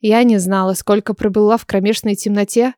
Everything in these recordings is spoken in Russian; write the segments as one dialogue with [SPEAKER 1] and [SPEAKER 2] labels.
[SPEAKER 1] Я не знала, сколько пробыла в кромешной темноте,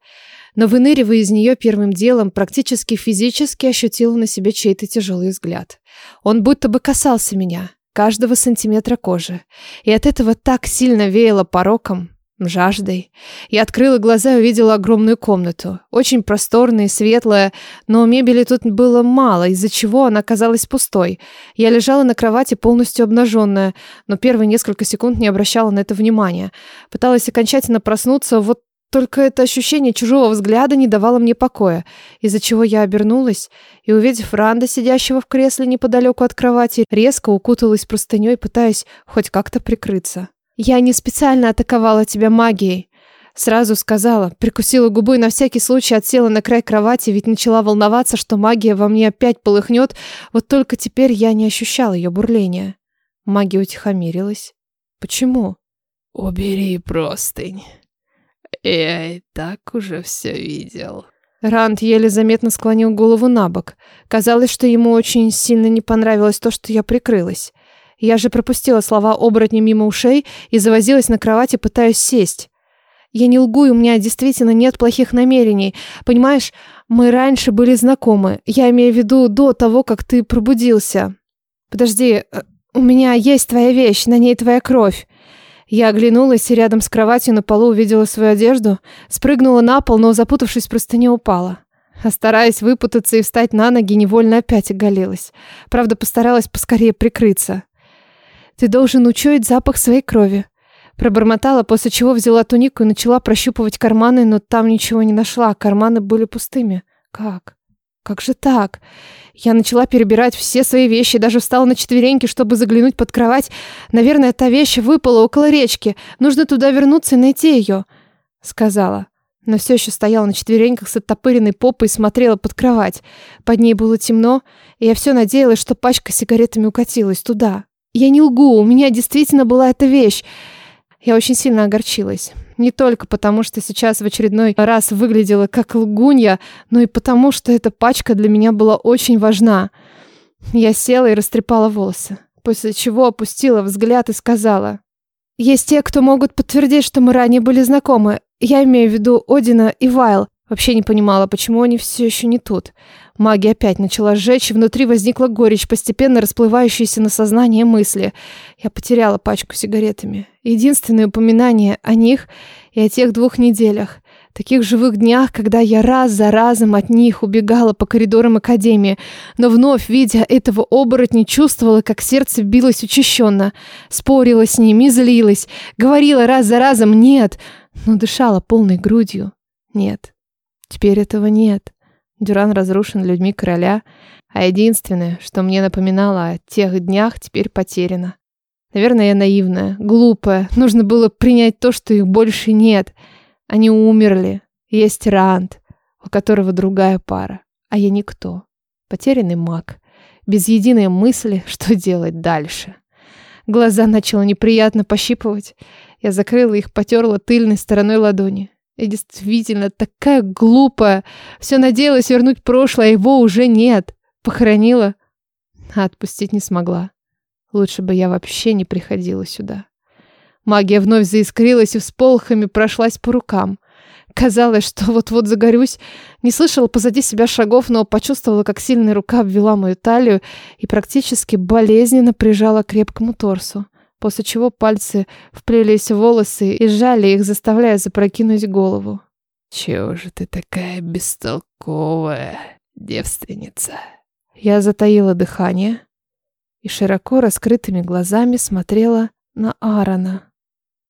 [SPEAKER 1] но, выныривая из нее первым делом, практически физически ощутила на себе чей-то тяжелый взгляд. Он будто бы касался меня, каждого сантиметра кожи, и от этого так сильно веяло пороком, жаждой. Я открыла глаза и увидела огромную комнату. Очень просторная и светлая, но мебели тут было мало, из-за чего она казалась пустой. Я лежала на кровати полностью обнаженная, но первые несколько секунд не обращала на это внимания. Пыталась окончательно проснуться, вот только это ощущение чужого взгляда не давало мне покоя, из-за чего я обернулась и, увидев Ранда, сидящего в кресле неподалеку от кровати, резко укуталась простыней, пытаясь хоть как-то прикрыться. «Я не специально атаковала тебя магией», — сразу сказала. Прикусила губы и на всякий случай отсела на край кровати, ведь начала волноваться, что магия во мне опять полыхнет, вот только теперь я не ощущала ее бурления. Магия утихомирилась. «Почему?»
[SPEAKER 2] «Убери простынь. Я и так уже все видел».
[SPEAKER 1] Ранд еле заметно склонил голову на бок. Казалось, что ему очень сильно не понравилось то, что я прикрылась. Я же пропустила слова оборотня мимо ушей и завозилась на кровати, пытаясь сесть. Я не лгу, у меня действительно нет плохих намерений. Понимаешь, мы раньше были знакомы. Я имею в виду до того, как ты пробудился. Подожди, э, у меня есть твоя вещь, на ней твоя кровь. Я оглянулась и рядом с кроватью на полу увидела свою одежду, спрыгнула на пол, но, запутавшись, просто не упала. А стараясь выпутаться и встать на ноги, невольно опять оголилась. Правда, постаралась поскорее прикрыться. Ты должен учуять запах своей крови. Пробормотала, после чего взяла тунику и начала прощупывать карманы, но там ничего не нашла, а карманы были пустыми. Как? Как же так? Я начала перебирать все свои вещи, даже встала на четвереньки, чтобы заглянуть под кровать. Наверное, та вещь выпала около речки. Нужно туда вернуться и найти ее, сказала. Но все еще стояла на четвереньках с оттопыренной попой и смотрела под кровать. Под ней было темно, и я все надеялась, что пачка сигаретами укатилась туда, я не лгу, у меня действительно была эта вещь. Я очень сильно огорчилась. Не только потому, что сейчас в очередной раз выглядела как лгунья, но и потому, что эта пачка для меня была очень важна. Я села и растрепала волосы, после чего опустила взгляд и сказала. «Есть те, кто могут подтвердить, что мы ранее были знакомы. Я имею в виду Одина и Вайл. Вообще не понимала, почему они все еще не тут. Магия опять начала сжечь, и внутри возникла горечь, постепенно расплывающаяся на сознание мысли. Я потеряла пачку сигаретами. Единственное упоминание о них и о тех двух неделях. Таких живых днях, когда я раз за разом от них убегала по коридорам Академии, но вновь, видя этого оборотня, чувствовала, как сердце билось учащенно. Спорила с ними, злилась, говорила раз за разом «нет», но дышала полной грудью. Нет, теперь этого нет. Дюран разрушен людьми короля, а единственное, что мне напоминало о тех днях, теперь потеряно. Наверное, я наивная, глупая. Нужно было принять то, что их больше нет. Они умерли. Есть Ранд, у которого другая пара. А я никто. Потерянный маг. Без единой мысли, что делать дальше. Глаза начала неприятно пощипывать. Я закрыла их, потерла тыльной стороной ладони. Я действительно такая глупая. Все надеялась вернуть прошлое, а его уже нет. Похоронила, а отпустить не смогла. Лучше бы я вообще не приходила сюда. Магия вновь заискрилась и всполохами прошлась по рукам. Казалось, что вот-вот загорюсь. Не слышала позади себя шагов, но почувствовала, как сильная рука обвела мою талию и практически болезненно прижала к крепкому торсу после чего пальцы вплелись в волосы и сжали их, заставляя запрокинуть голову.
[SPEAKER 2] «Чего же ты такая бестолковая, девственница?»
[SPEAKER 1] Я затаила дыхание и широко раскрытыми глазами смотрела на Аарона.